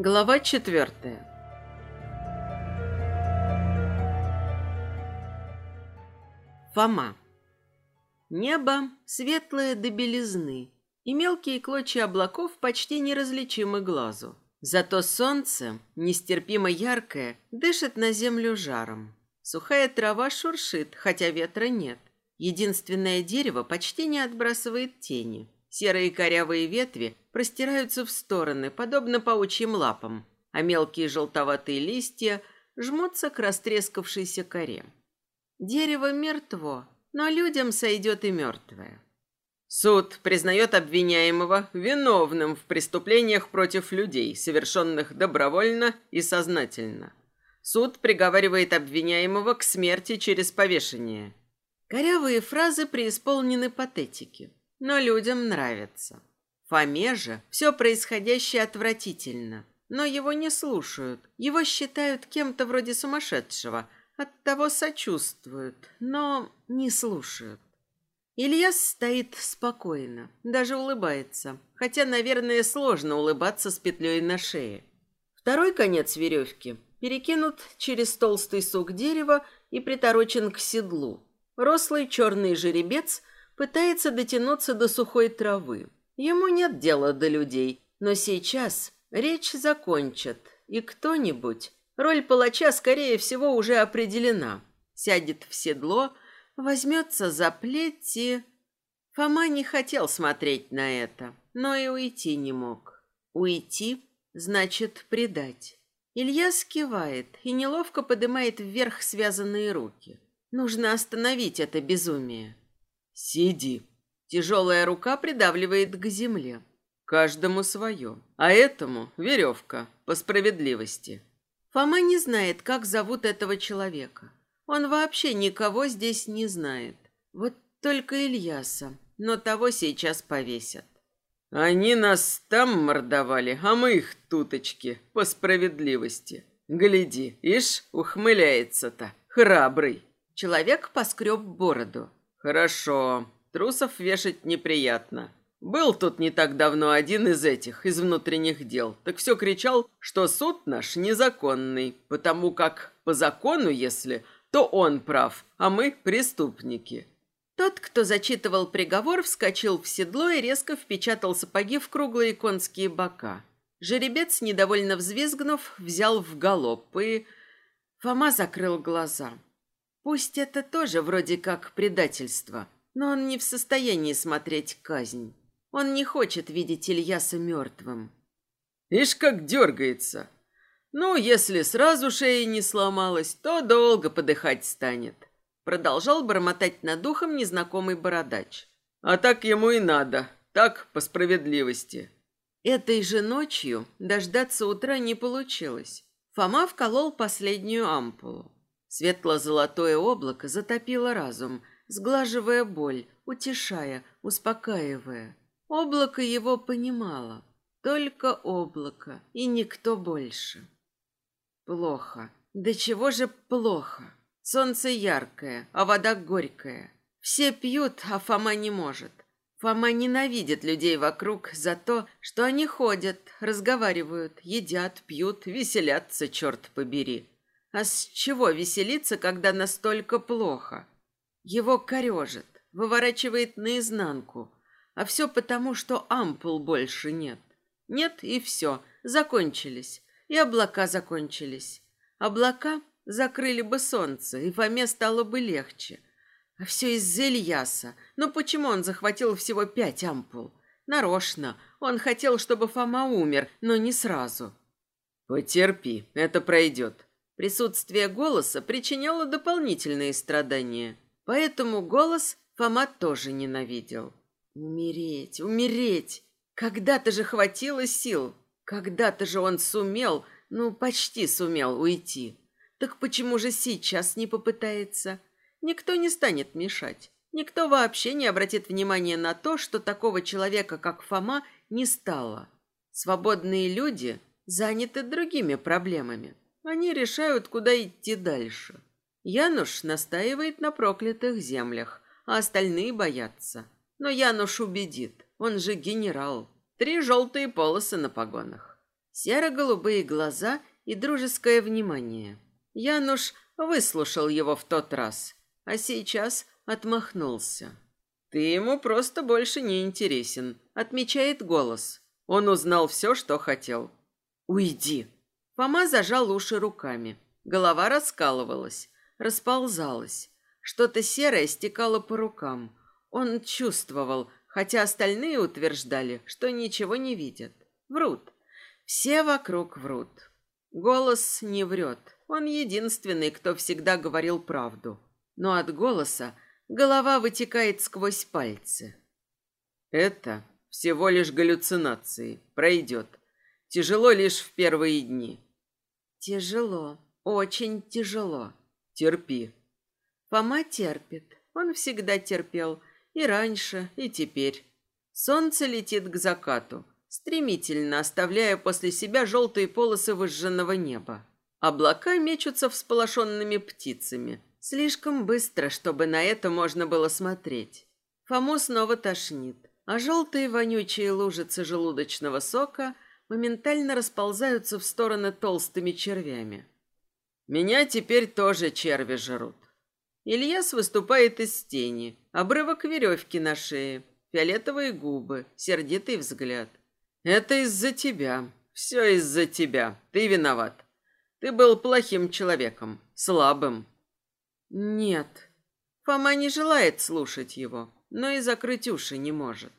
Глава четвертая. Фома. Небо светлое до белизны, и мелкие клочья облаков почти неразличимы глазу. Зато солнце, нестерпимо яркое, дышит на землю жаром. Сухая трава шуршит, хотя ветра нет. Единственное дерево почти не отбрасывает тени. Серые корявые ветви простираются в стороны, подобно паучьим лапам, а мелкие желтоватые листья жмутся к растрескавшейся коре. Дерево мертво, но людям сойдет и мертвое. Суд признает обвиняемого виновным в преступлениях против людей, совершенных добровольно и сознательно. Суд приговаривает обвиняемого к смерти через повешение. Корявые фразы преисполнены патетики, но людям нравятся. Фоме же все происходящее отвратительно, но его не слушают, его считают кем-то вроде сумасшедшего, оттого сочувствуют, но не слушают. Ильяс стоит спокойно, даже улыбается, хотя, наверное, сложно улыбаться с петлей на шее. Второй конец веревки перекинут через толстый сук дерева и приторочен к седлу. Рослый черный жеребец пытается дотянуться до сухой травы. Ему нет дела до людей, но сейчас речь закончат, и кто-нибудь, роль палача, скорее всего, уже определена, сядет в седло – возьмется за плеть и... Фома не хотел смотреть на это, но и уйти не мог. Уйти значит предать. Илья скивает и неловко поднимает вверх связанные руки. Нужно остановить это безумие. «Сиди». Тяжелая рука придавливает к земле. Каждому свое. А этому веревка, по справедливости. Фома не знает, как зовут этого человека. Он вообще никого здесь не знает. Вот только Ильяса. Но того сейчас повесят. Они нас там мордовали, а мы их туточки, по справедливости. Гляди, ишь, ухмыляется-то, храбрый. Человек поскреб бороду. Хорошо, трусов вешать неприятно. Был тут не так давно один из этих, из внутренних дел, так все кричал, что суд наш незаконный, потому как по закону, если то он прав, а мы преступники. Тот, кто зачитывал приговор, вскочил в седло и резко впечатал сапоги в круглые конские бока. Жеребец, недовольно взвизгнув, взял в галоп, и... Фома закрыл глаза. Пусть это тоже вроде как предательство, но он не в состоянии смотреть казнь. Он не хочет видеть Ильяса мертвым. Ишь, как дергается. Ну, если сразу шея не сломалась, то долго подыхать станет. Продолжал бормотать над духом незнакомый бородач. А так ему и надо, так по справедливости. Этой же ночью дождаться утра не получилось. Фома вколол последнюю ампулу. Светло-золотое облако затопило разум, сглаживая боль, утешая, успокаивая. Облако его понимало. Только облако и никто больше. Плохо. Да чего же плохо? Солнце яркое, а вода горькая. Все пьют, а Фома не может. Фома ненавидит людей вокруг за то, что они ходят, разговаривают, едят, пьют, веселятся, черт побери. А с чего веселиться, когда настолько плохо? Его корежит, выворачивает наизнанку. А все потому, что ампул больше нет. Нет, и все, закончились и облака закончились. Облака закрыли бы солнце, и Фоме стало бы легче. А все из-за Ильяса. Но почему он захватил всего пять ампул? Нарочно. Он хотел, чтобы Фома умер, но не сразу. Потерпи, это пройдет. Присутствие голоса причиняло дополнительные страдания. Поэтому голос Фома тоже ненавидел. Умереть, умереть. Когда-то же хватило сил. Когда-то же он сумел, ну, почти сумел уйти. Так почему же сейчас не попытается? Никто не станет мешать. Никто вообще не обратит внимания на то, что такого человека, как Фома, не стало. Свободные люди заняты другими проблемами. Они решают, куда идти дальше. Януш настаивает на проклятых землях, а остальные боятся. Но Януш убедит, он же генерал. Три желтые полосы на погонах. Серо-голубые глаза и дружеское внимание. Януш выслушал его в тот раз, а сейчас отмахнулся. «Ты ему просто больше не интересен», — отмечает голос. Он узнал все, что хотел. «Уйди!» Фома зажал уши руками. Голова раскалывалась, расползалась. Что-то серое стекало по рукам. Он чувствовал, хотя остальные утверждали, что ничего не видят. Врут. Все вокруг врут. Голос не врет. Он единственный, кто всегда говорил правду. Но от голоса голова вытекает сквозь пальцы. Это всего лишь галлюцинации. Пройдет. Тяжело лишь в первые дни. Тяжело. Очень тяжело. Терпи. Фома терпит. Он всегда терпел. И раньше, и теперь. Солнце летит к закату стремительно оставляя после себя желтые полосы выжженного неба. Облака мечутся всполошенными птицами. Слишком быстро, чтобы на это можно было смотреть. Фому снова тошнит, а желтые вонючие лужицы желудочного сока моментально расползаются в стороны толстыми червями. Меня теперь тоже черви жрут. Ильяс выступает из тени, обрывок веревки на шее, фиолетовые губы, сердитый взгляд. Это из-за тебя. Все из-за тебя. Ты виноват. Ты был плохим человеком, слабым. Нет. Фома не желает слушать его, но и закрыть уши не может.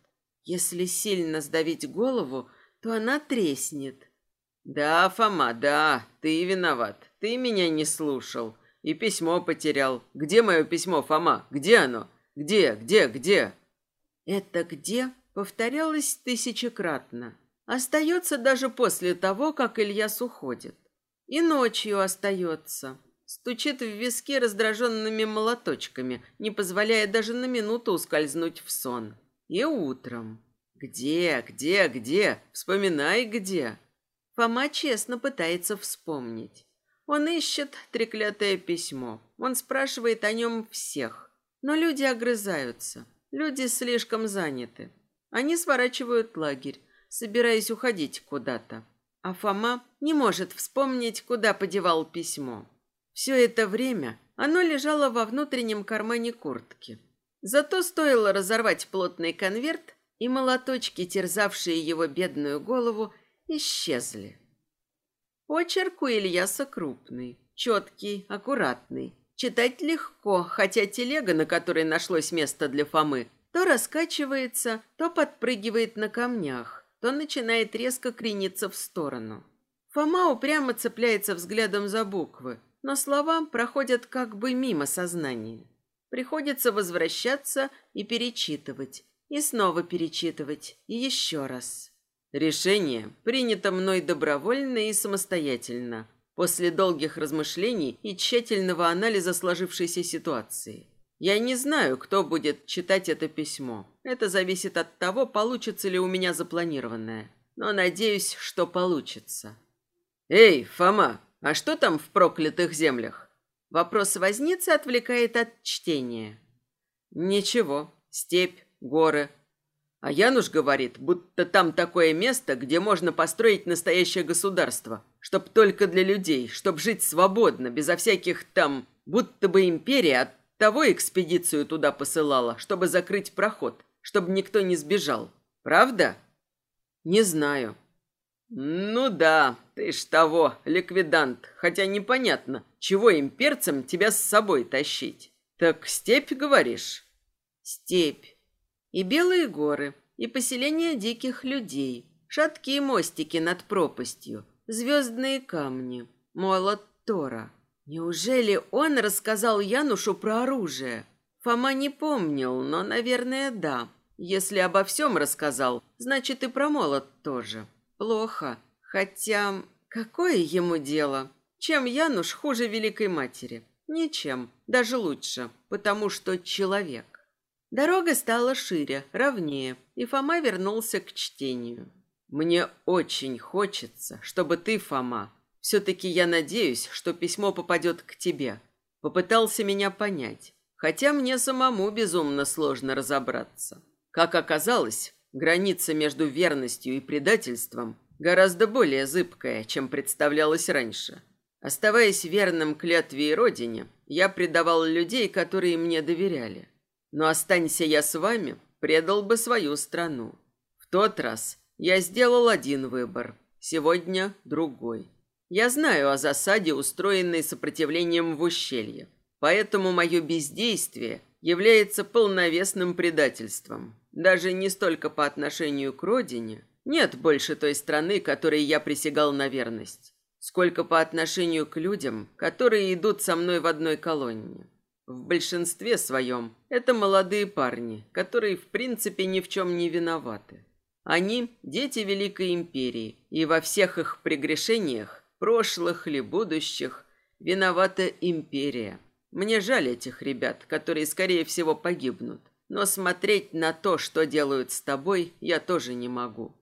Если сильно сдавить голову, то она треснет. Да, Фома, да, ты виноват. Ты меня не слушал. И письмо потерял. Где мое письмо, Фома? Где оно? Где, где, где? Это где повторялось тысячекратно. Остается даже после того, как Ильяс уходит. И ночью остается. Стучит в виски раздраженными молоточками, не позволяя даже на минуту ускользнуть в сон. И утром. Где, где, где? Вспоминай, где. Фома честно пытается вспомнить. Он ищет треклятое письмо. Он спрашивает о нем всех. Но люди огрызаются. Люди слишком заняты. Они сворачивают лагерь, собираясь уходить куда-то. А Фома не может вспомнить, куда подевал письмо. Все это время оно лежало во внутреннем кармане куртки. Зато стоило разорвать плотный конверт, и молоточки, терзавшие его бедную голову, исчезли. Почерк у Ильяса крупный, четкий, аккуратный. Читать легко, хотя телега, на которой нашлось место для Фомы, то раскачивается, то подпрыгивает на камнях, то начинает резко крениться в сторону. Фома упрямо цепляется взглядом за буквы, но слова проходят как бы мимо сознания. Приходится возвращаться и перечитывать, и снова перечитывать, еще раз. Решение принято мной добровольно и самостоятельно, после долгих размышлений и тщательного анализа сложившейся ситуации. Я не знаю, кто будет читать это письмо. Это зависит от того, получится ли у меня запланированное. Но надеюсь, что получится. Эй, Фома, а что там в проклятых землях? Вопрос возницы отвлекает от чтения. Ничего, степь, горы. А Януш говорит, будто там такое место, где можно построить настоящее государство, чтоб только для людей, чтоб жить свободно, безо всяких там, будто бы империя от того экспедицию туда посылала, чтобы закрыть проход, чтобы никто не сбежал. Правда? Не знаю. Ну да, ты ж того, ликвидант. Хотя непонятно, чего имперцам тебя с собой тащить. Так степь, говоришь? Степь. И белые горы, и поселение диких людей, шаткие мостики над пропастью, звездные камни, молот Тора. Неужели он рассказал Янушу про оружие? Фома не помнил, но, наверное, да. Если обо всем рассказал, значит и про молот тоже. Плохо. Хотя, какое ему дело? Чем Януш хуже Великой Матери? Ничем, даже лучше, потому что человек. Дорога стала шире, ровнее, и Фома вернулся к чтению. «Мне очень хочется, чтобы ты, Фома, все-таки я надеюсь, что письмо попадет к тебе. Попытался меня понять, хотя мне самому безумно сложно разобраться. Как оказалось, граница между верностью и предательством гораздо более зыбкое, чем представлялось раньше. Оставаясь верным клятве и родине, я предавал людей, которые мне доверяли. Но останься я с вами, предал бы свою страну. В тот раз я сделал один выбор, сегодня другой. Я знаю о засаде, устроенной сопротивлением в ущелье, поэтому мое бездействие является полновесным предательством. Даже не столько по отношению к родине, нет больше той страны, которой я присягал на верность, сколько по отношению к людям, которые идут со мной в одной колонне. В большинстве своем это молодые парни, которые в принципе ни в чем не виноваты. Они – дети Великой Империи, и во всех их прегрешениях, прошлых или будущих, виновата Империя. Мне жаль этих ребят, которые, скорее всего, погибнут. Но смотреть на то, что делают с тобой, я тоже не могу.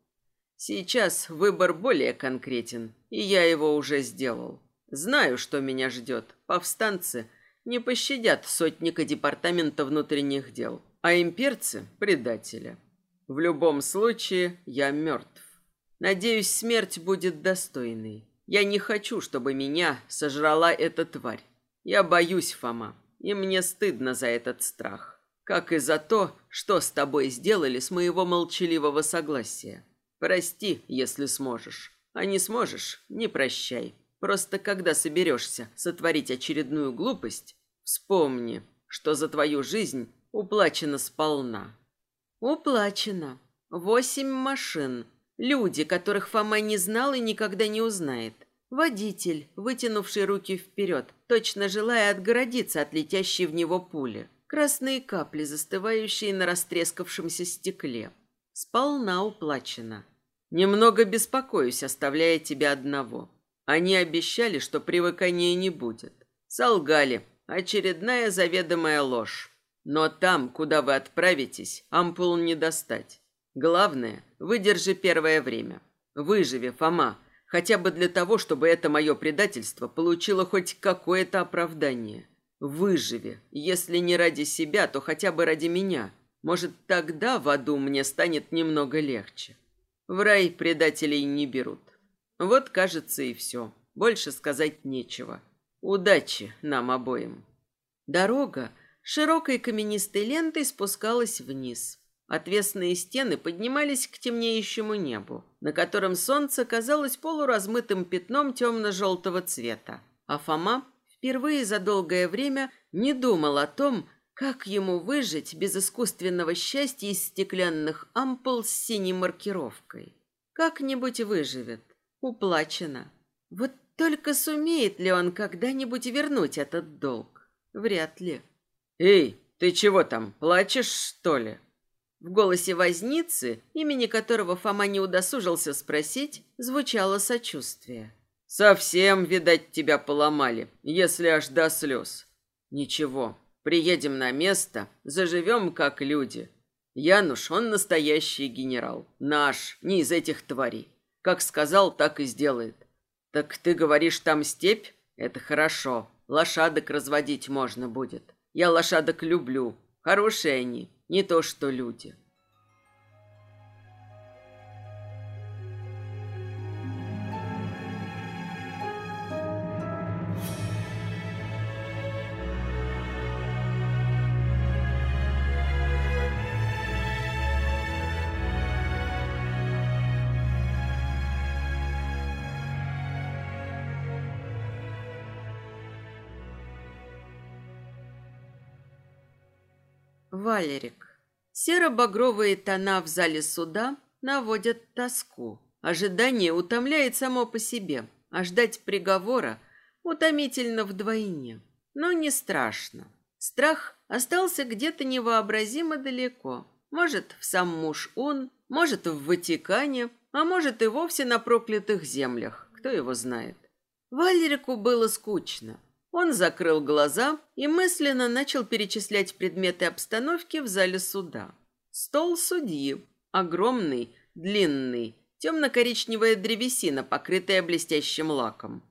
Сейчас выбор более конкретен, и я его уже сделал. Знаю, что меня ждет. Повстанцы не пощадят сотника департамента внутренних дел, а имперцы – предателя. В любом случае, я мертв. Надеюсь, смерть будет достойной. Я не хочу, чтобы меня сожрала эта тварь. Я боюсь, Фома, и мне стыдно за этот страх. Как и за то, что с тобой сделали с моего молчаливого согласия. Прости, если сможешь. А не сможешь, не прощай. Просто когда соберешься сотворить очередную глупость, вспомни, что за твою жизнь уплачено сполна. Уплачено. Восемь машин. Люди, которых Фома не знал и никогда не узнает. Водитель, вытянувший руки вперед, точно желая отгородиться от летящей в него пули. Красные капли, застывающие на растрескавшемся стекле. Сполна уплачено. Немного беспокоюсь, оставляя тебя одного. Они обещали, что привыкания не будет. Солгали. Очередная заведомая ложь. Но там, куда вы отправитесь, ампул не достать. Главное, выдержи первое время. Выживи, Фома, хотя бы для того, чтобы это мое предательство получило хоть какое-то оправдание. Выживи, если не ради себя, то хотя бы ради меня. Может, тогда в аду мне станет немного легче. В рай предателей не берут. Вот, кажется, и все. Больше сказать нечего. Удачи нам обоим. Дорога широкой каменистой лентой спускалась вниз. Отвесные стены поднимались к темнеющему небу, на котором солнце казалось полуразмытым пятном темно-желтого цвета. А Фома впервые за долгое время не думал о том, как ему выжить без искусственного счастья из стеклянных ампул с синей маркировкой? Как-нибудь выживет. Уплачено. Вот только сумеет ли он когда-нибудь вернуть этот долг? Вряд ли. «Эй, ты чего там, плачешь, что ли?» В голосе возницы, имени которого Фома не удосужился спросить, звучало сочувствие. «Совсем, видать, тебя поломали, если аж до слез. Ничего, Приедем на место, заживем как люди. Януш, он настоящий генерал. Наш, не из этих тварей. Как сказал, так и сделает. Так ты говоришь, там степь? Это хорошо. Лошадок разводить можно будет. Я лошадок люблю. Хорошие они, не то что люди. Валерик. Серо-багровые тона в зале суда наводят тоску. Ожидание утомляет само по себе, а ждать приговора утомительно вдвойне. Но не страшно. Страх остался где-то невообразимо далеко. Может, в сам муж он, может, в Ватикане, а может и вовсе на проклятых землях, кто его знает. Валерику было скучно. Он закрыл глаза и мысленно начал перечислять предметы обстановки в зале суда. Стол судьи. Огромный, длинный, темно-коричневая древесина, покрытая блестящим лаком.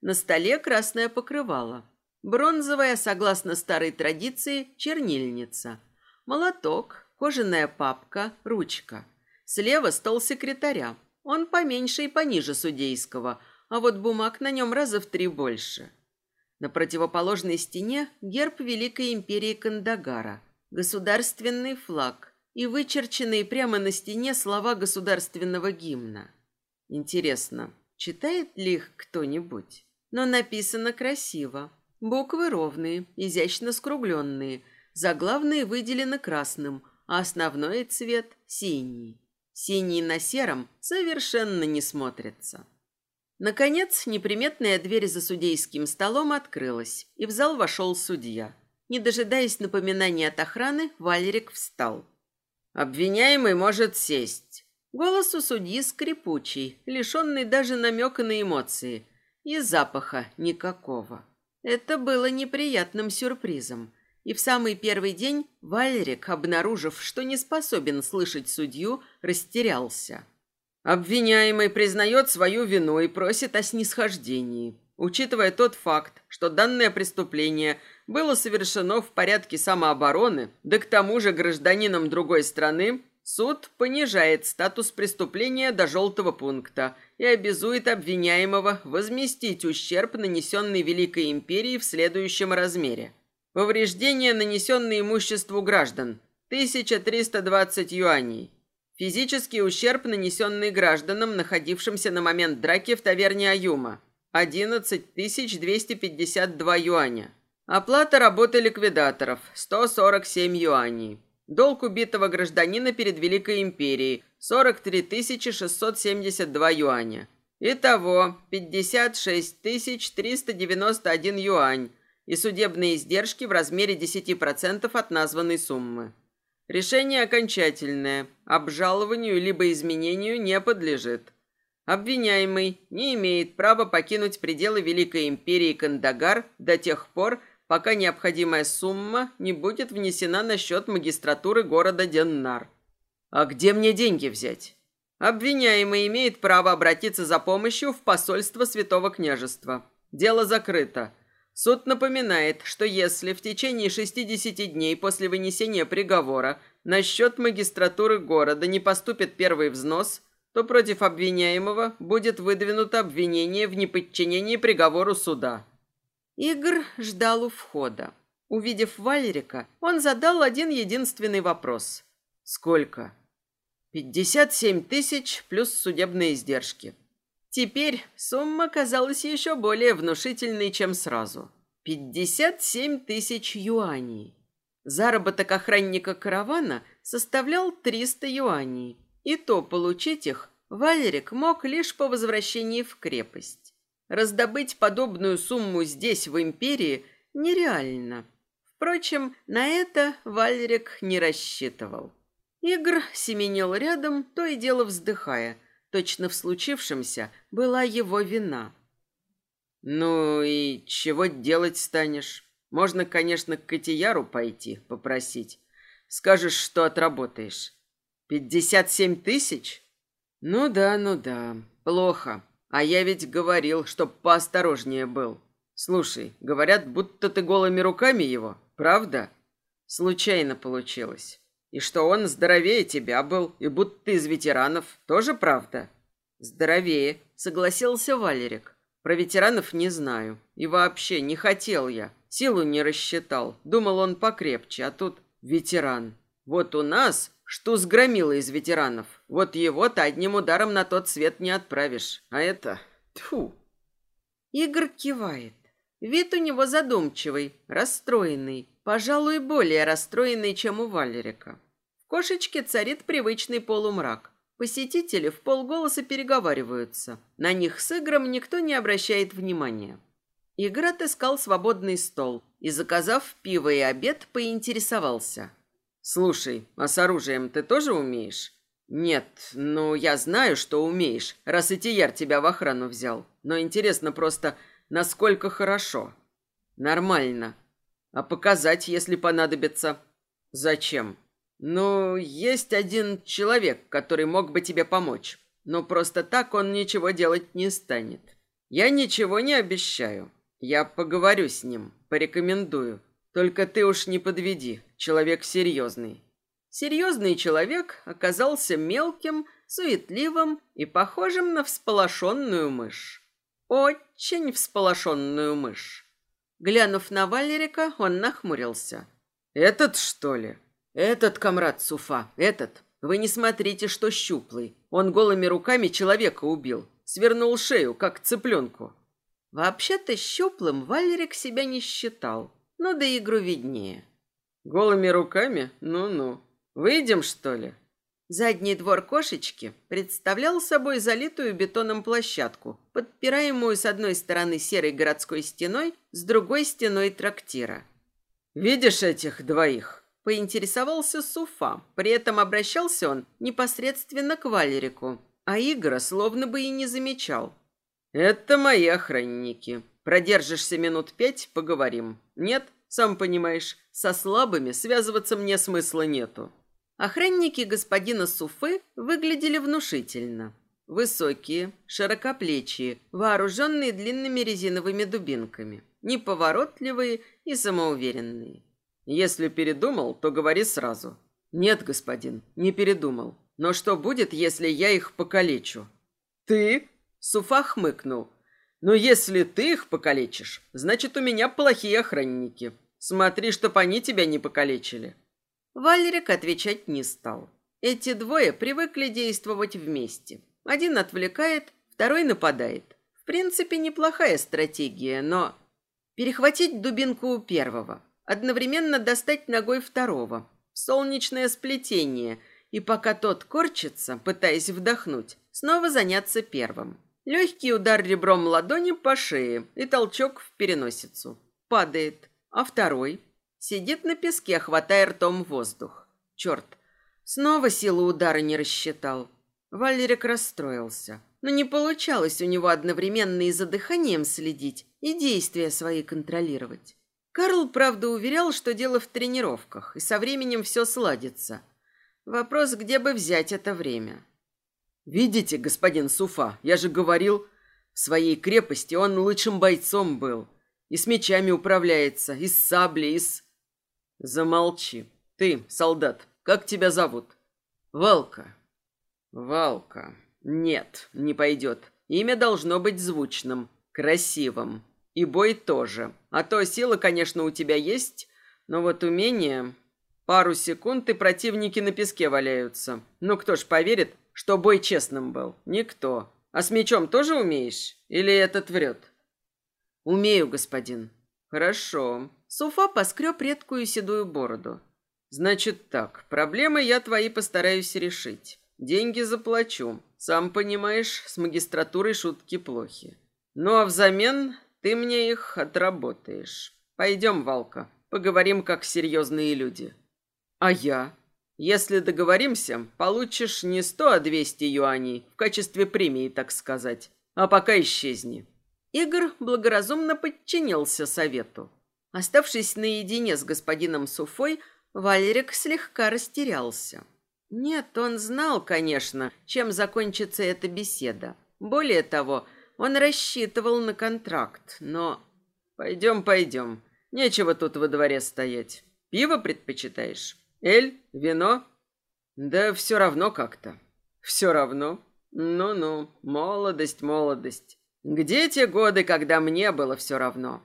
На столе красное покрывало. Бронзовая, согласно старой традиции, чернильница. Молоток, кожаная папка, ручка. Слева стол секретаря. Он поменьше и пониже судейского, а вот бумаг на нем раза в три больше. На противоположной стене герб Великой империи Кандагара, государственный флаг и вычерченные прямо на стене слова государственного гимна. Интересно, читает ли их кто-нибудь? Но написано красиво. Буквы ровные, изящно скругленные, заглавные выделены красным, а основной цвет – синий. Синий на сером совершенно не смотрится. Наконец, неприметная дверь за судейским столом открылась, и в зал вошел судья. Не дожидаясь напоминания от охраны, Валерик встал. «Обвиняемый может сесть». Голос у судьи скрипучий, лишенный даже намека на эмоции, и запаха никакого. Это было неприятным сюрпризом. И в самый первый день Валерик, обнаружив, что не способен слышать судью, растерялся. Обвиняемый признает свою вину и просит о снисхождении, учитывая тот факт, что данное преступление было совершено в порядке самообороны, да к тому же гражданином другой страны, суд понижает статус преступления до желтого пункта и обязует обвиняемого возместить ущерб, нанесенный Великой Империи в следующем размере. Повреждения, нанесенные имуществу граждан – 1320 юаней. Физический ущерб, нанесенный гражданам, находившимся на момент драки в таверне Аюма – 11 252 юаня. Оплата работы ликвидаторов – 147 юаней. Долг убитого гражданина перед Великой Империей – 43 672 юаня. Итого 56 391 юань и судебные издержки в размере 10% от названной суммы. Решение окончательное, обжалованию либо изменению не подлежит. Обвиняемый не имеет права покинуть пределы Великой Империи Кандагар до тех пор, пока необходимая сумма не будет внесена на счет магистратуры города Деннар. А где мне деньги взять? Обвиняемый имеет право обратиться за помощью в посольство Святого Княжества. Дело закрыто. Суд напоминает, что если в течение 60 дней после вынесения приговора на счет магистратуры города не поступит первый взнос, то против обвиняемого будет выдвинуто обвинение в неподчинении приговору суда. Игорь ждал у входа. Увидев Валерика, он задал один единственный вопрос. «Сколько?» «Пятьдесят семь тысяч плюс судебные издержки». Теперь сумма казалась еще более внушительной, чем сразу. 57 тысяч юаней. Заработок охранника каравана составлял 300 юаней. И то получить их Валерик мог лишь по возвращении в крепость. Раздобыть подобную сумму здесь, в империи, нереально. Впрочем, на это Валерик не рассчитывал. Игр семенил рядом, то и дело вздыхая – Точно в случившемся была его вина. «Ну и чего делать станешь? Можно, конечно, к Котияру пойти, попросить. Скажешь, что отработаешь. Пятьдесят семь тысяч? Ну да, ну да, плохо. А я ведь говорил, чтоб поосторожнее был. Слушай, говорят, будто ты голыми руками его, правда? Случайно получилось. И что он здоровее тебя был, и будто из ветеранов. Тоже правда? Здоровее, согласился Валерик. Про ветеранов не знаю. И вообще не хотел я. Силу не рассчитал. Думал, он покрепче, а тут ветеран. Вот у нас что сгромило из ветеранов. Вот его-то одним ударом на тот свет не отправишь. А это... Тьфу. Игорь кивает. Вид у него задумчивый, расстроенный. Пожалуй, более расстроенный, чем у Валерика. В кошечке царит привычный полумрак. Посетители в полголоса переговариваются. На них с Игром никто не обращает внимания. Игорь отыскал свободный стол и, заказав пиво и обед, поинтересовался. «Слушай, а с оружием ты тоже умеешь?» «Нет, ну я знаю, что умеешь, раз Итияр тебя в охрану взял. Но интересно просто, насколько хорошо?» «Нормально. А показать, если понадобится. Зачем? Ну, есть один человек, который мог бы тебе помочь. Но просто так он ничего делать не станет. Я ничего не обещаю. Я поговорю с ним, порекомендую. Только ты уж не подведи, человек серьезный. Серьезный человек оказался мелким, суетливым и похожим на всполошенную мышь. Очень всполошенную мышь. Глянув на Валерика, он нахмурился. «Этот, что ли?» «Этот, комрад Суфа, этот. Вы не смотрите, что щуплый. Он голыми руками человека убил. Свернул шею, как цыпленку». Вообще-то щуплым Валерик себя не считал. но да игру виднее. «Голыми руками? Ну-ну. Выйдем, что ли?» Задний двор кошечки представлял собой залитую бетоном площадку, подпираемую с одной стороны серой городской стеной, с другой стеной трактира. «Видишь этих двоих?» – поинтересовался Суфа. При этом обращался он непосредственно к Валерику, а Игора словно бы и не замечал. «Это мои охранники. Продержишься минут пять – поговорим. Нет, сам понимаешь, со слабыми связываться мне смысла нету». Охранники господина Суфы выглядели внушительно. Высокие, широкоплечие, вооруженные длинными резиновыми дубинками, неповоротливые и самоуверенные. Если передумал, то говори сразу. Нет, господин, не передумал. Но что будет, если я их покалечу? Ты? Суфа хмыкнул. Но если ты их покалечишь, значит, у меня плохие охранники. Смотри, чтоб они тебя не покалечили. Валерик отвечать не стал. Эти двое привыкли действовать вместе. Один отвлекает, второй нападает. В принципе, неплохая стратегия, но... Перехватить дубинку у первого, одновременно достать ногой второго, солнечное сплетение, и пока тот корчится, пытаясь вдохнуть, снова заняться первым. Легкий удар ребром ладони по шее и толчок в переносицу. Падает, а второй Сидит на песке, хватая ртом воздух. Черт, снова силу удара не рассчитал. Валерик расстроился. Но не получалось у него одновременно и за дыханием следить, и действия свои контролировать. Карл, правда, уверял, что дело в тренировках, и со временем все сладится. Вопрос, где бы взять это время. «Видите, господин Суфа, я же говорил, в своей крепости он лучшим бойцом был. И с мечами управляется, и с саблей, и с...» Замолчи. Ты, солдат, как тебя зовут? Валка. Валка. Нет, не пойдет. Имя должно быть звучным, красивым. И бой тоже. А то сила, конечно, у тебя есть, но вот умение... Пару секунд и противники на песке валяются. Ну кто ж поверит, что бой честным был? Никто. А с мечом тоже умеешь? Или этот врет? Умею, господин. Хорошо. Суфа поскреб редкую седую бороду. Значит так, проблемы я твои постараюсь решить. Деньги заплачу. Сам понимаешь, с магистратурой шутки плохи. Ну а взамен ты мне их отработаешь. Пойдем, Валка, поговорим как серьезные люди. А я? Если договоримся, получишь не сто, а двести юаней в качестве премии, так сказать. А пока исчезни. Игорь благоразумно подчинился совету. Оставшись наедине с господином Суфой, Валерик слегка растерялся. Нет, он знал, конечно, чем закончится эта беседа. Более того, он рассчитывал на контракт, но... Пойдем, пойдем. Нечего тут во дворе стоять. Пиво предпочитаешь? Эль? Вино? Да все равно как-то. Все равно? Ну-ну, молодость, молодость. Где те годы, когда мне было все равно?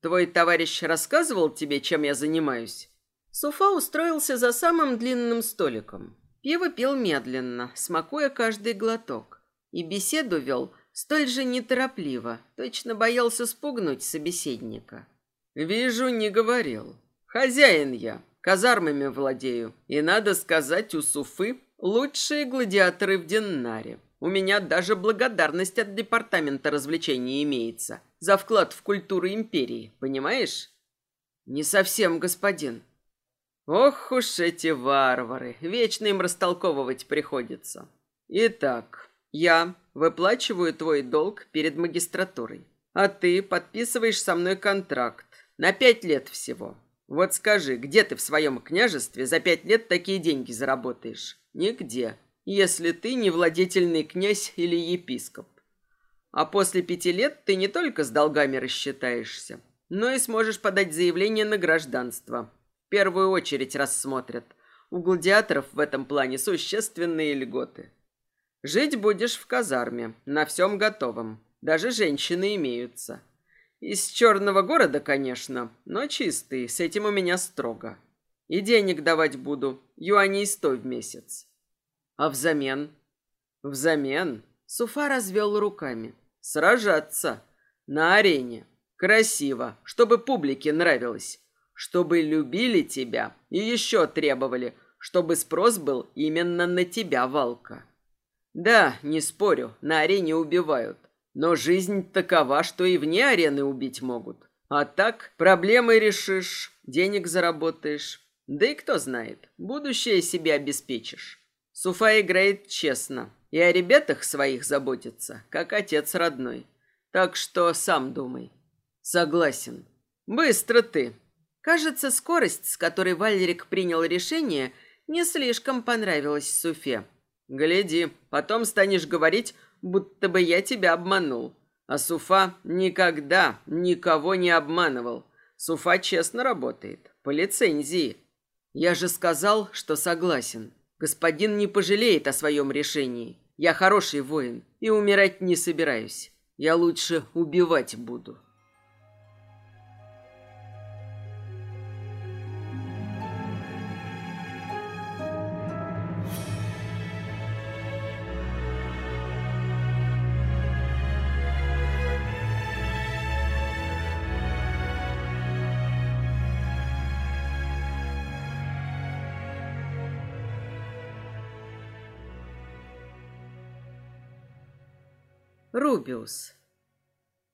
Твой товарищ рассказывал тебе, чем я занимаюсь?» Суфа устроился за самым длинным столиком. Пиво пил медленно, смакуя каждый глоток. И беседу вел столь же неторопливо, точно боялся спугнуть собеседника. «Вижу, не говорил. Хозяин я, казармами владею. И, надо сказать, у Суфы лучшие гладиаторы в Деннаре. У меня даже благодарность от департамента развлечений имеется за вклад в культуру империи, понимаешь? Не совсем, господин. Ох уж эти варвары, вечно им растолковывать приходится. Итак, я выплачиваю твой долг перед магистратурой, а ты подписываешь со мной контракт на пять лет всего. Вот скажи, где ты в своем княжестве за пять лет такие деньги заработаешь? Нигде если ты не владетельный князь или епископ. А после пяти лет ты не только с долгами рассчитаешься, но и сможешь подать заявление на гражданство. В первую очередь рассмотрят. У гладиаторов в этом плане существенные льготы. Жить будешь в казарме, на всем готовом. Даже женщины имеются. Из черного города, конечно, но чистый, с этим у меня строго. И денег давать буду, юаней сто в месяц. А взамен? Взамен? Суфа развел руками. Сражаться. На арене. Красиво, чтобы публике нравилось. Чтобы любили тебя и еще требовали, чтобы спрос был именно на тебя, Валка. Да, не спорю, на арене убивают. Но жизнь такова, что и вне арены убить могут. А так проблемы решишь, денег заработаешь. Да и кто знает, будущее себе обеспечишь. Суфа играет честно и о ребятах своих заботится, как отец родной. Так что сам думай. Согласен. Быстро ты. Кажется, скорость, с которой Валерик принял решение, не слишком понравилась Суфе. Гляди, потом станешь говорить, будто бы я тебя обманул. А Суфа никогда никого не обманывал. Суфа честно работает, по лицензии. Я же сказал, что согласен. Господин не пожалеет о своем решении. Я хороший воин и умирать не собираюсь. Я лучше убивать буду. Рубиус.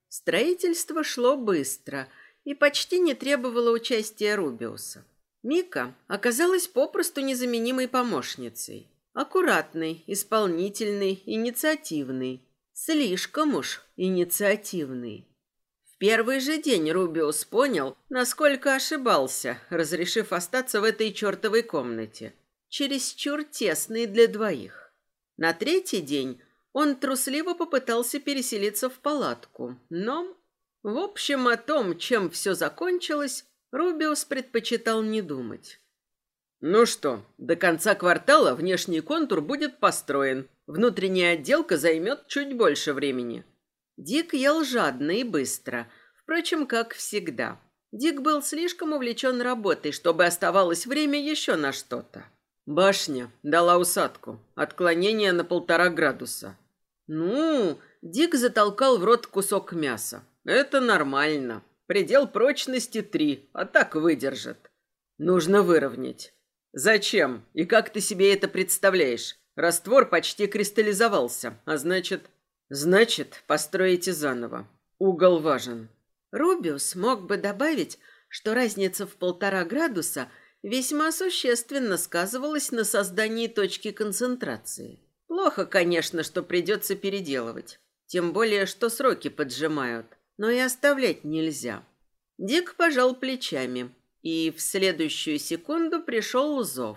Строительство шло быстро и почти не требовало участия Рубиуса. Мика оказалась попросту незаменимой помощницей. Аккуратной, исполнительной, инициативной. Слишком уж инициативной. В первый же день Рубиус понял, насколько ошибался, разрешив остаться в этой чертовой комнате. Чересчур тесной для двоих. На третий день он трусливо попытался переселиться в палатку, но... В общем, о том, чем все закончилось, Рубиус предпочитал не думать. «Ну что, до конца квартала внешний контур будет построен. Внутренняя отделка займет чуть больше времени». Дик ел жадно и быстро, впрочем, как всегда. Дик был слишком увлечен работой, чтобы оставалось время еще на что-то. Башня дала усадку, отклонение на полтора градуса. Ну, Дик затолкал в рот кусок мяса. Это нормально. Предел прочности три, а так выдержит. Нужно выровнять. Зачем? И как ты себе это представляешь? Раствор почти кристаллизовался, а значит... Значит, построите заново. Угол важен. Рубиус мог бы добавить, что разница в полтора градуса весьма существенно сказывалась на создании точки концентрации. Плохо, конечно, что придется переделывать. Тем более, что сроки поджимают. Но и оставлять нельзя. Дик пожал плечами. И в следующую секунду пришел зов.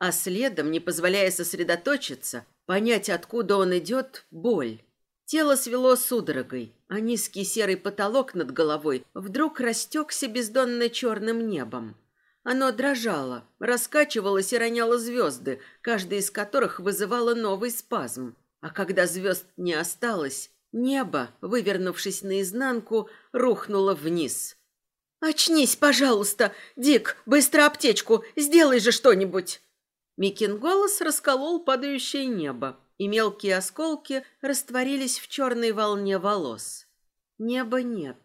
А следом, не позволяя сосредоточиться, понять, откуда он идет, боль. Тело свело судорогой, а низкий серый потолок над головой вдруг растекся бездонно черным небом. Оно дрожало, раскачивалось и роняло звезды, каждая из которых вызывала новый спазм. А когда звезд не осталось, небо, вывернувшись наизнанку, рухнуло вниз. «Очнись, пожалуйста! Дик, быстро аптечку! Сделай же что-нибудь!» Микин голос расколол падающее небо, и мелкие осколки растворились в черной волне волос. Неба нет,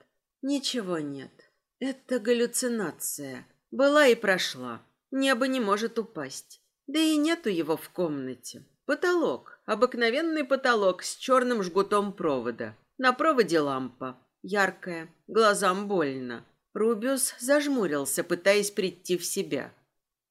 ничего нет. Это галлюцинация. Была и прошла. Небо не может упасть. Да и нету его в комнате. Потолок. Обыкновенный потолок с черным жгутом провода. На проводе лампа. Яркая. Глазам больно. Рубиус зажмурился, пытаясь прийти в себя.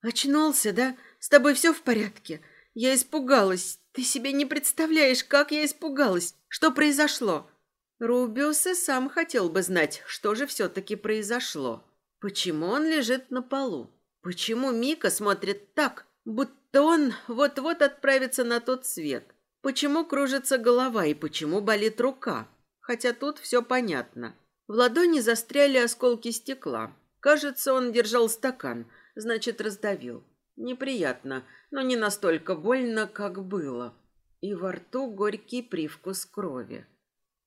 «Очнулся, да? С тобой все в порядке? Я испугалась. Ты себе не представляешь, как я испугалась. Что произошло?» Рубиус и сам хотел бы знать, что же все-таки произошло. Почему он лежит на полу? Почему Мика смотрит так, будто он вот-вот отправится на тот свет? Почему кружится голова и почему болит рука? Хотя тут все понятно. В ладони застряли осколки стекла. Кажется, он держал стакан, значит, раздавил. Неприятно, но не настолько больно, как было. И во рту горький привкус крови.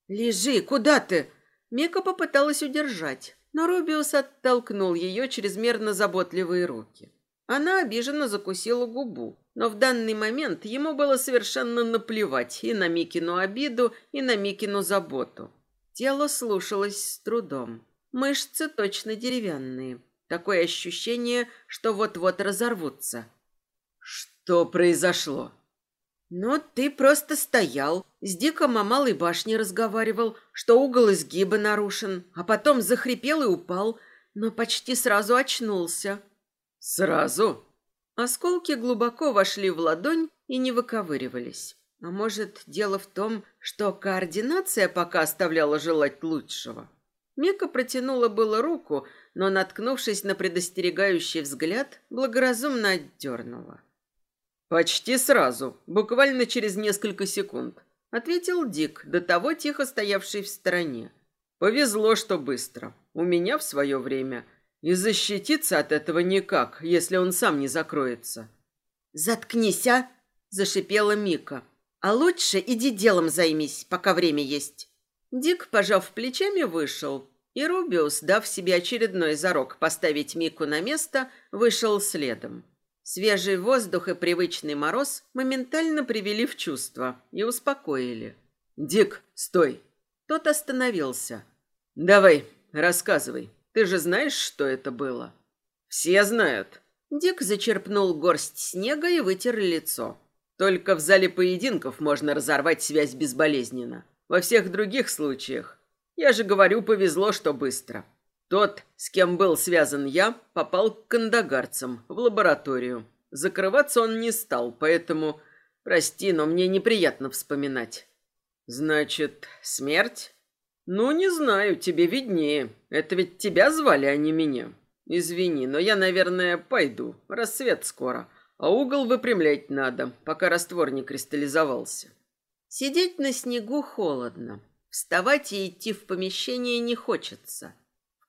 «Лежи, куда ты?» Мика попыталась удержать, но Рубиус оттолкнул ее чрезмерно заботливые руки. Она обиженно закусила губу, но в данный момент ему было совершенно наплевать и на Микину обиду, и на Микину заботу. Тело слушалось с трудом. Мышцы точно деревянные. Такое ощущение, что вот-вот разорвутся. «Что произошло?» «Ну, ты просто стоял, с Диком о Малой башне разговаривал, что угол изгиба нарушен, а потом захрипел и упал, но почти сразу очнулся». «Сразу?» Осколки глубоко вошли в ладонь и не выковыривались. А может, дело в том, что координация пока оставляла желать лучшего? Мека протянула было руку, но, наткнувшись на предостерегающий взгляд, благоразумно отдернула. «Почти сразу, буквально через несколько секунд», — ответил Дик, до того тихо стоявший в стороне. «Повезло, что быстро. У меня в свое время и защититься от этого никак, если он сам не закроется. «Заткнись, а!» – зашипела Мика. «А лучше иди делом займись, пока время есть». Дик, пожав плечами, вышел, и Рубиус, дав себе очередной зарок поставить Мику на место, вышел следом. Свежий воздух и привычный мороз моментально привели в чувство и успокоили. «Дик, стой!» Тот остановился. «Давай, рассказывай, ты же знаешь, что это было? Все знают. Дик зачерпнул горсть снега и вытер лицо. Только в зале поединков можно разорвать связь безболезненно. Во всех других случаях, я же говорю, повезло, что быстро. Тот, с кем был связан я, попал к кандагарцам в лабораторию. Закрываться он не стал, поэтому... Прости, но мне неприятно вспоминать. Значит, смерть? «Ну, не знаю, тебе виднее. Это ведь тебя звали, а не меня. Извини, но я, наверное, пойду. Рассвет скоро. А угол выпрямлять надо, пока раствор не кристаллизовался». Сидеть на снегу холодно. Вставать и идти в помещение не хочется.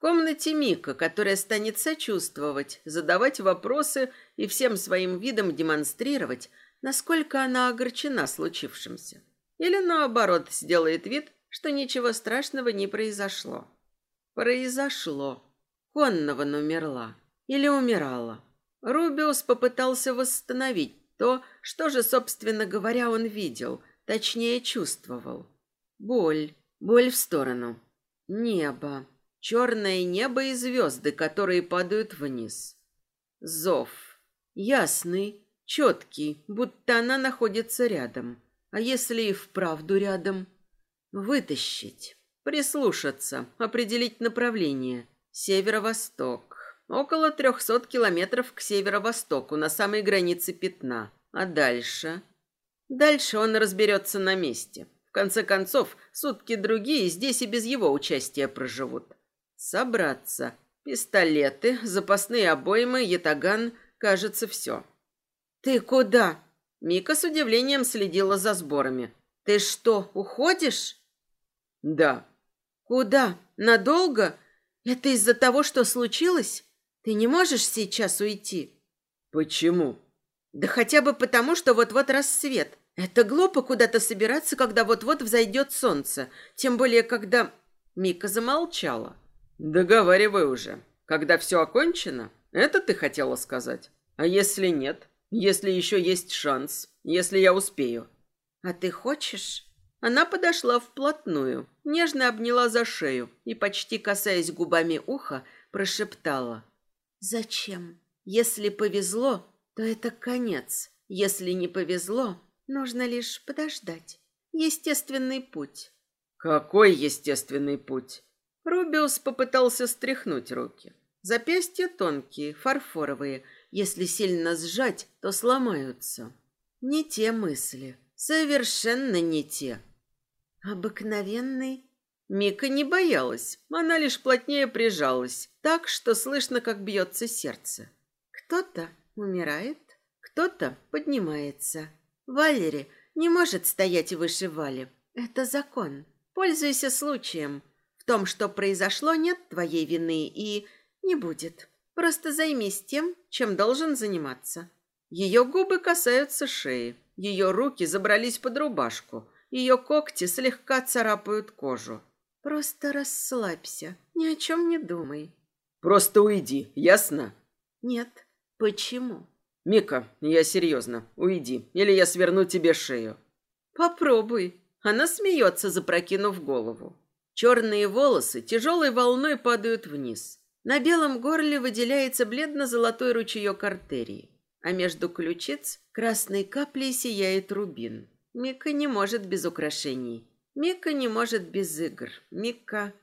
Комнате Мика, которая станет сочувствовать, задавать вопросы и всем своим видом демонстрировать, насколько она огорчена случившимся. Или наоборот, сделает вид, что ничего страшного не произошло. Произошло. Коннован умерла. Или умирала. Рубиус попытался восстановить то, что же, собственно говоря, он видел, точнее чувствовал. Боль. Боль в сторону. Небо. Черное небо и звезды, которые падают вниз. Зов. Ясный, четкий, будто она находится рядом. А если и вправду рядом – Вытащить, прислушаться, определить направление. Северо-восток. Около трехсот километров к северо-востоку, на самой границе пятна. А дальше? Дальше он разберется на месте. В конце концов, сутки другие здесь и без его участия проживут. Собраться. Пистолеты, запасные обоймы, ятаган, кажется, все. «Ты куда?» Мика с удивлением следила за сборами. «Ты что, уходишь?» Да. Куда? Надолго? Это из-за того, что случилось? Ты не можешь сейчас уйти? Почему? Да хотя бы потому, что вот-вот рассвет. Это глупо куда-то собираться, когда вот-вот взойдет солнце. Тем более, когда... Мика замолчала. Договаривай уже. Когда все окончено? Это ты хотела сказать? А если нет? Если еще есть шанс? Если я успею? А ты хочешь? Она подошла вплотную, нежно обняла за шею и, почти касаясь губами уха, прошептала. «Зачем? Если повезло, то это конец. Если не повезло, нужно лишь подождать. Естественный путь». «Какой естественный путь?» Рубиус попытался стряхнуть руки. Запястья тонкие, фарфоровые. Если сильно сжать, то сломаются. Не те мысли. Совершенно не те. Обыкновенный. Мика не боялась, она лишь плотнее прижалась, так что слышно, как бьется сердце. Кто-то умирает, кто-то поднимается. Валери не может стоять выше Вали. Это закон. Пользуйся случаем. В том, что произошло, нет твоей вины и не будет. Просто займись тем, чем должен заниматься. Ее губы касаются шеи. Ее руки забрались под рубашку. Ее когти слегка царапают кожу. Просто расслабься. Ни о чем не думай. Просто уйди, ясно? Нет. Почему? Мика, я серьезно. Уйди, или я сверну тебе шею. Попробуй. Она смеется, запрокинув голову. Черные волосы тяжелой волной падают вниз. На белом горле выделяется бледно-золотой ручеек артерии, а между ключиц красной каплей сияет рубин. Мика не может без украшений. Мика не может без игр. Мика...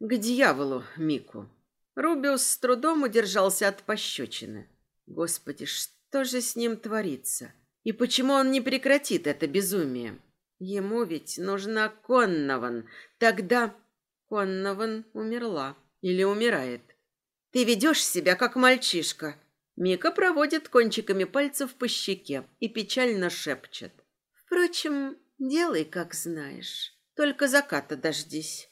К дьяволу Мику. Рубиус с трудом удержался от пощечины. Господи, что же с ним творится? И почему он не прекратит это безумие? Ему ведь нужна Коннован. Тогда Коннован умерла. Или умирает. Ты ведешь себя, как мальчишка. Мика проводит кончиками пальцев по щеке и печально шепчет. Впрочем, делай, как знаешь. Только заката дождись.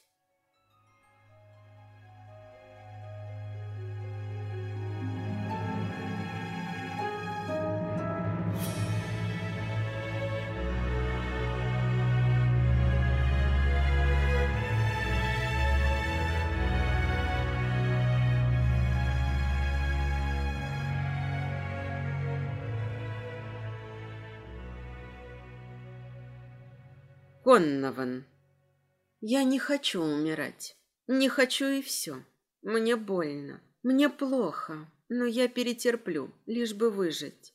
Коннован. Я не хочу умирать. Не хочу и все. Мне больно. Мне плохо. Но я перетерплю, лишь бы выжить.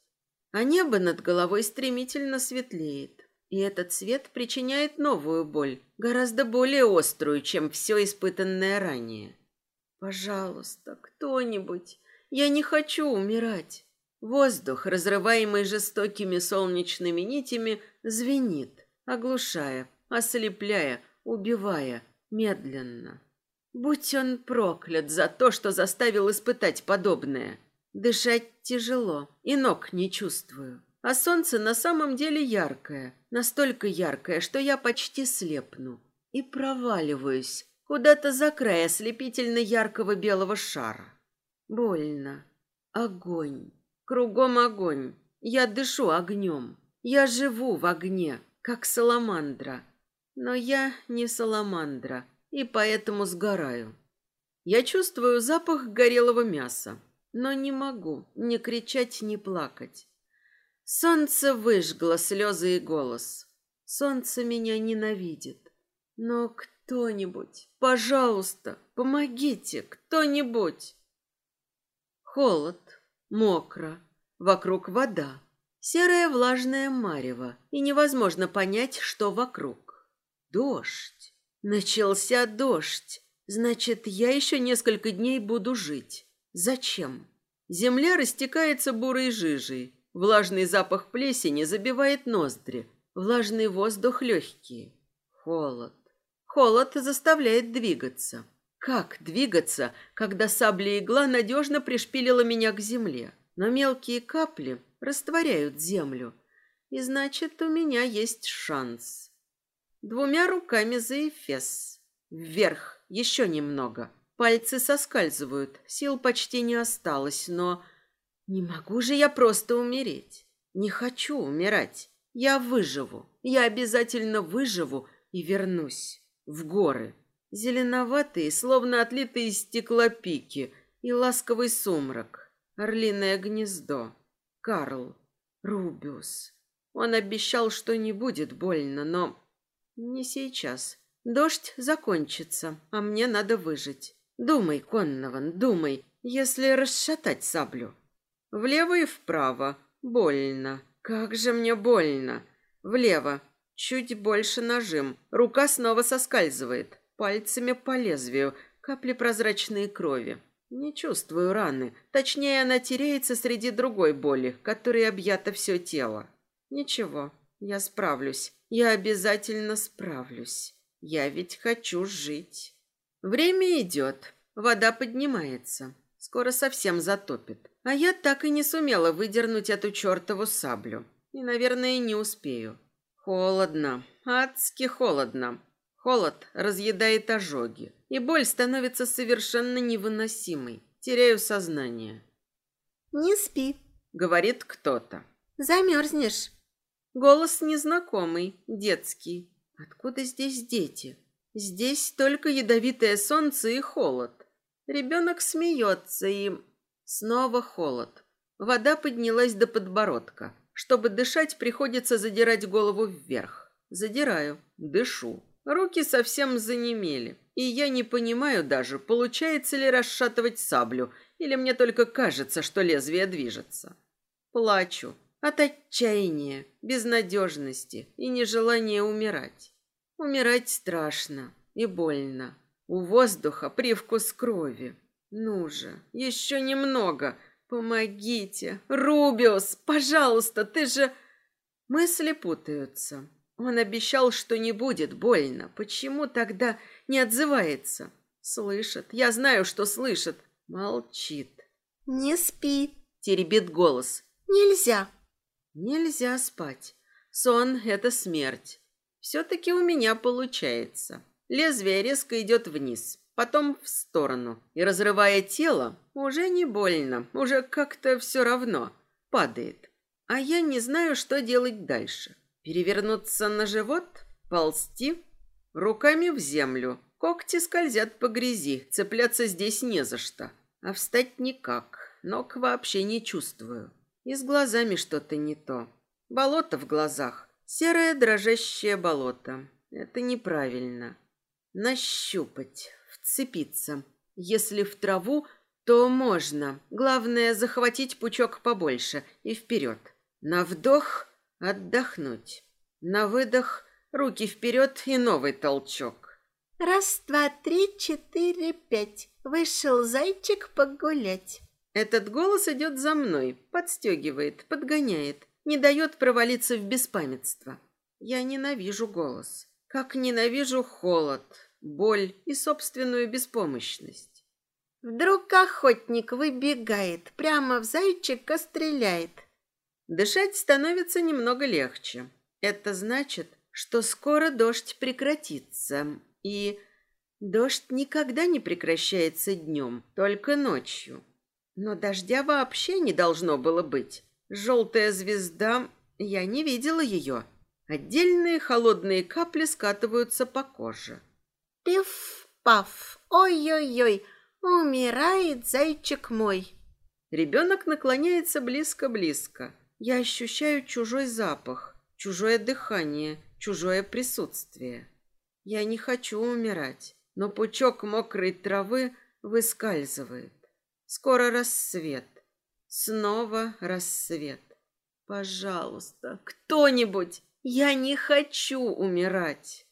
А небо над головой стремительно светлеет. И этот свет причиняет новую боль, гораздо более острую, чем все испытанное ранее. Пожалуйста, кто-нибудь. Я не хочу умирать. Воздух, разрываемый жестокими солнечными нитями, звенит оглушая, ослепляя, убивая медленно. Будь он проклят за то, что заставил испытать подобное. Дышать тяжело, и ног не чувствую. А солнце на самом деле яркое, настолько яркое, что я почти слепну. И проваливаюсь куда-то за край ослепительно яркого белого шара. Больно. Огонь. Кругом огонь. Я дышу огнем. Я живу в огне как саламандра. Но я не саламандра, и поэтому сгораю. Я чувствую запах горелого мяса, но не могу ни кричать, ни плакать. Солнце выжгло слезы и голос. Солнце меня ненавидит. Но кто-нибудь, пожалуйста, помогите, кто-нибудь. Холод, мокро, вокруг вода. Серое влажное марево, и невозможно понять, что вокруг. Дождь. Начался дождь. Значит, я еще несколько дней буду жить. Зачем? Земля растекается бурой жижей. Влажный запах плесени забивает ноздри. Влажный воздух легкие. Холод. Холод заставляет двигаться. Как двигаться, когда сабля-игла надежно пришпилила меня к земле? Но мелкие капли растворяют землю. И значит, у меня есть шанс. Двумя руками за Эфес. Вверх, еще немного. Пальцы соскальзывают, сил почти не осталось, но... Не могу же я просто умереть. Не хочу умирать. Я выживу. Я обязательно выживу и вернусь в горы. Зеленоватые, словно отлитые из стекла пики, и ласковый сумрак. Орлиное гнездо. Карл, Рубиус. Он обещал, что не будет больно, но не сейчас. Дождь закончится, а мне надо выжить. Думай, Коннован, думай, если расшатать саблю. Влево и вправо. Больно. Как же мне больно. Влево. Чуть больше нажим. Рука снова соскальзывает. Пальцами по лезвию. Капли прозрачной крови. Не чувствую раны. Точнее, она теряется среди другой боли, которой объято все тело. Ничего, я справлюсь. Я обязательно справлюсь. Я ведь хочу жить. Время идет. Вода поднимается. Скоро совсем затопит. А я так и не сумела выдернуть эту чертову саблю. И, наверное, не успею. Холодно. Адски холодно. Холод разъедает ожоги, и боль становится совершенно невыносимой. Теряю сознание. «Не спи. Говорит кто-то. Замерзнешь. Голос незнакомый, детский. Откуда здесь дети? Здесь только ядовитое солнце и холод. Ребенок смеется и... Снова холод. Вода поднялась до подбородка. Чтобы дышать, приходится задирать голову вверх. Задираю, дышу. Руки совсем занемели. И я не понимаю даже, получается ли расшатывать саблю, или мне только кажется, что лезвие движется. Плачу. От отчаяния, безнадежности и нежелания умирать. Умирать страшно и больно. У воздуха привкус крови. Ну же, еще немного. Помогите. Рубиус, пожалуйста, ты же... Мысли путаются. Он обещал, что не будет больно. Почему тогда не отзывается? Слышит. Я знаю, что слышит. Молчит. Не спи. Теребит голос. Нельзя. Нельзя спать. Сон – это смерть. Все-таки у меня получается. Лезвие резко идет вниз, потом в сторону. И, разрывая тело, уже не больно, уже как-то все равно. Падает. А я не знаю, что делать дальше. Перевернуться на живот? Ползти? Руками в землю. Когти скользят по грязи, цепляться здесь не за что. А встать никак, ног вообще не чувствую. И с глазами что-то не то. Болото в глазах. Серое дрожащее болото. Это неправильно. Нащупать, вцепиться. Если в траву, то можно. Главное, захватить пучок побольше и вперед. На вдох отдохнуть. На выдох руки вперед и новый толчок. Раз, два, три, четыре, пять. Вышел зайчик погулять. Этот голос идет за мной, подстегивает, подгоняет, не дает провалиться в беспамятство. Я ненавижу голос. Как ненавижу холод, боль и собственную беспомощность. Вдруг охотник выбегает, прямо в зайчика стреляет. Дышать становится немного легче. Это значит, что скоро дождь прекратится. И дождь никогда не прекращается днем, только ночью. Но дождя вообще не должно было быть. Желтая звезда... Я не видела ее. Отдельные холодные капли скатываются по коже. Пиф-паф, ой-ой-ой, умирает зайчик мой. Ребенок наклоняется близко-близко. Я ощущаю чужой запах, чужое дыхание, чужое присутствие. Я не хочу умирать, но пучок мокрой травы выскальзывает. Скоро рассвет. Снова рассвет. Пожалуйста, кто-нибудь, я не хочу умирать.